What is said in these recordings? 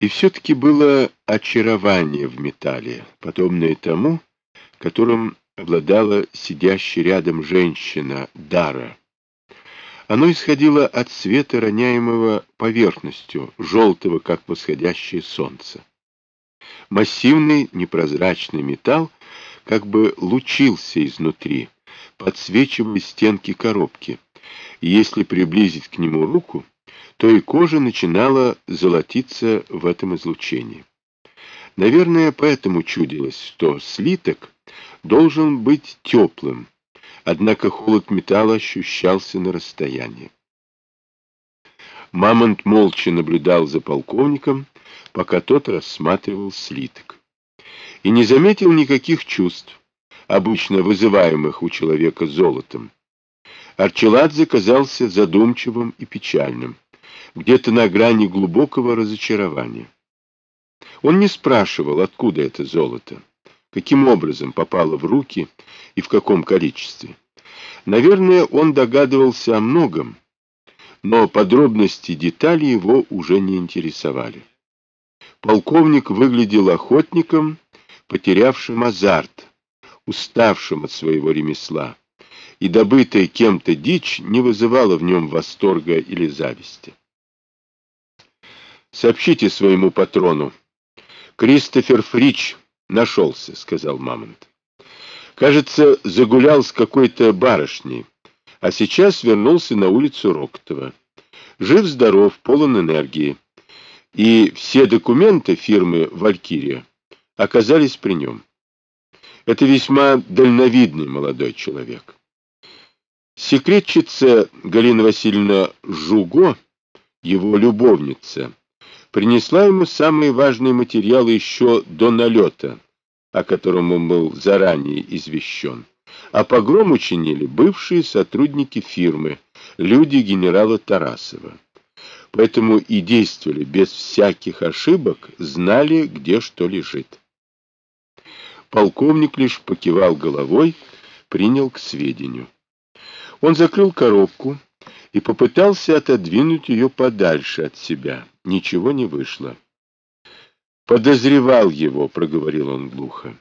И все-таки было очарование в металле, подобное тому, которым обладала сидящая рядом женщина Дара. Оно исходило от света, роняемого поверхностью, желтого, как восходящее солнце. Массивный непрозрачный металл как бы лучился изнутри, подсвечивая стенки коробки, если приблизить к нему руку, то и кожа начинала золотиться в этом излучении. Наверное, поэтому чудилось, что слиток должен быть теплым, однако холод металла ощущался на расстоянии. Мамонт молча наблюдал за полковником, пока тот рассматривал слиток. И не заметил никаких чувств, обычно вызываемых у человека золотом. Арчеладзе казался задумчивым и печальным, где-то на грани глубокого разочарования. Он не спрашивал, откуда это золото, каким образом попало в руки и в каком количестве. Наверное, он догадывался о многом, но подробности детали его уже не интересовали. Полковник выглядел охотником, потерявшим азарт, уставшим от своего ремесла, и добытая кем-то дичь не вызывала в нем восторга или зависти. «Сообщите своему патрону. Кристофер Фрич нашелся», — сказал Мамонт. «Кажется, загулял с какой-то барышней, а сейчас вернулся на улицу Роктова. Жив-здоров, полон энергии. И все документы фирмы «Валькирия» оказались при нем. Это весьма дальновидный молодой человек. Секретчица Галина Васильевна Жуго, его любовница, принесла ему самые важные материалы еще до налета, о котором он был заранее извещен. А погром учинили бывшие сотрудники фирмы, люди генерала Тарасова. Поэтому и действовали без всяких ошибок, знали, где что лежит. Полковник лишь покивал головой, принял к сведению. Он закрыл коробку и попытался отодвинуть ее подальше от себя. Ничего не вышло. «Подозревал его», — проговорил он глухо.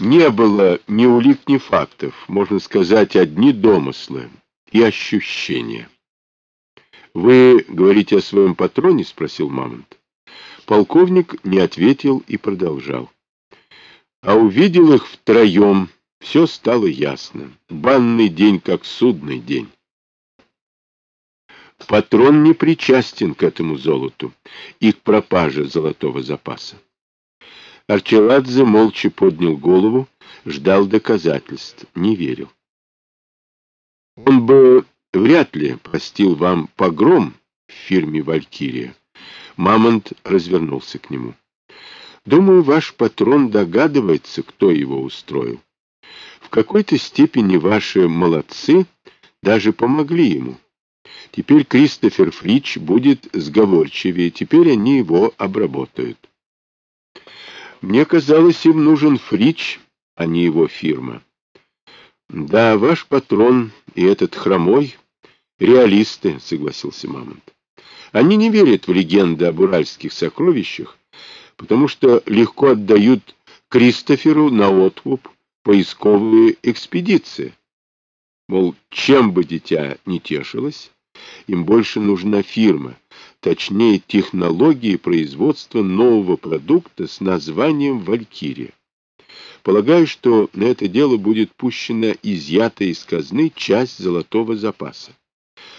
«Не было ни улик, ни фактов, можно сказать, одни домыслы и ощущения». «Вы говорите о своем патроне?» — спросил Мамонт. Полковник не ответил и продолжал. «А увидел их втроем». Все стало ясно. Банный день, как судный день. Патрон не причастен к этому золоту и к пропаже золотого запаса. Арчеладзе молча поднял голову, ждал доказательств, не верил. Он бы вряд ли простил вам погром в фирме «Валькирия». Мамонт развернулся к нему. Думаю, ваш патрон догадывается, кто его устроил. В какой-то степени ваши молодцы даже помогли ему. Теперь Кристофер Фрич будет сговорчивее, теперь они его обработают. Мне казалось, им нужен Фрич, а не его фирма. Да, ваш патрон и этот хромой — реалисты, согласился Мамонт. Они не верят в легенды об уральских сокровищах, потому что легко отдают Кристоферу на откуп поисковые экспедиции. Мол, чем бы дитя не тешилось, им больше нужна фирма, точнее технологии производства нового продукта с названием «Валькирия». Полагаю, что на это дело будет пущена изъятая из казны часть золотого запаса.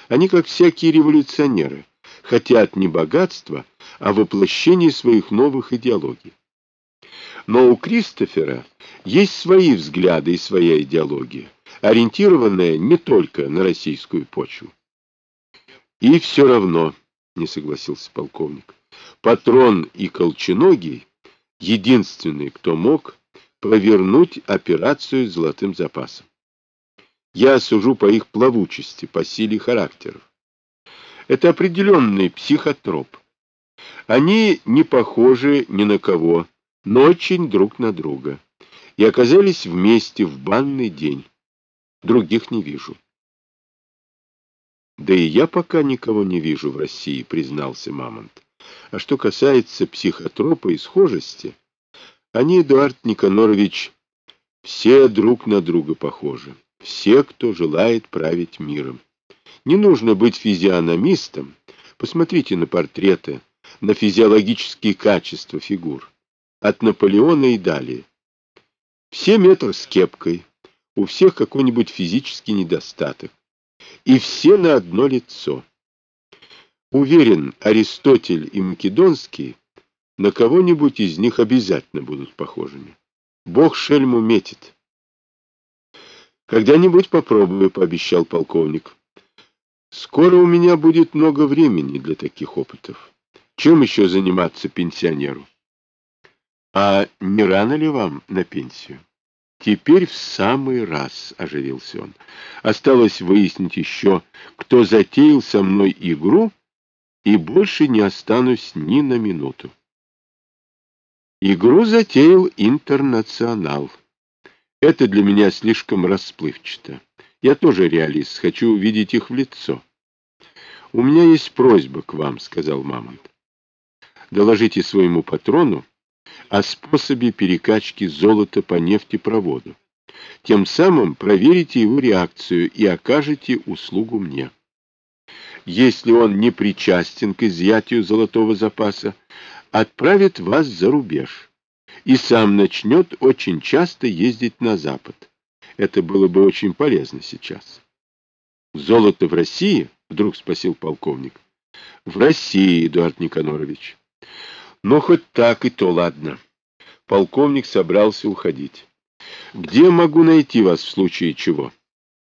Они, как всякие революционеры, хотят не богатства, а воплощения своих новых идеологий. Но у Кристофера есть свои взгляды и своя идеология, ориентированная не только на российскую почву. И все равно, не согласился полковник, патрон и колченогий единственный, кто мог провернуть операцию с золотым запасом. Я сужу по их плавучести, по силе характеров. Это определенный психотроп. Они не похожи ни на кого, но очень друг на друга. И оказались вместе в банный день. Других не вижу. Да и я пока никого не вижу в России, признался Мамонт. А что касается психотропа и схожести, они, Эдуард Никанорович, все друг на друга похожи. Все, кто желает править миром. Не нужно быть физиономистом. Посмотрите на портреты, на физиологические качества фигур. От Наполеона и далее. Все метр с кепкой, у всех какой-нибудь физический недостаток. И все на одно лицо. Уверен, Аристотель и Македонский на кого-нибудь из них обязательно будут похожими. Бог шельму метит. Когда-нибудь попробую, пообещал полковник. Скоро у меня будет много времени для таких опытов. Чем еще заниматься пенсионеру? А не рано ли вам на пенсию? Теперь в самый раз, оживился он. Осталось выяснить еще, кто затеял со мной игру, и больше не останусь ни на минуту. Игру затеял интернационал. Это для меня слишком расплывчато. Я тоже реалист, хочу увидеть их в лицо. У меня есть просьба к вам, сказал Мамонт. Доложите своему патрону о способе перекачки золота по нефтепроводу. Тем самым проверите его реакцию и окажете услугу мне. Если он не причастен к изъятию золотого запаса, отправит вас за рубеж и сам начнет очень часто ездить на Запад. Это было бы очень полезно сейчас. Золото в России? Вдруг спросил полковник. В России, Эдуард Никанорович. Но хоть так и то ладно. Полковник собрался уходить. Где могу найти вас в случае чего?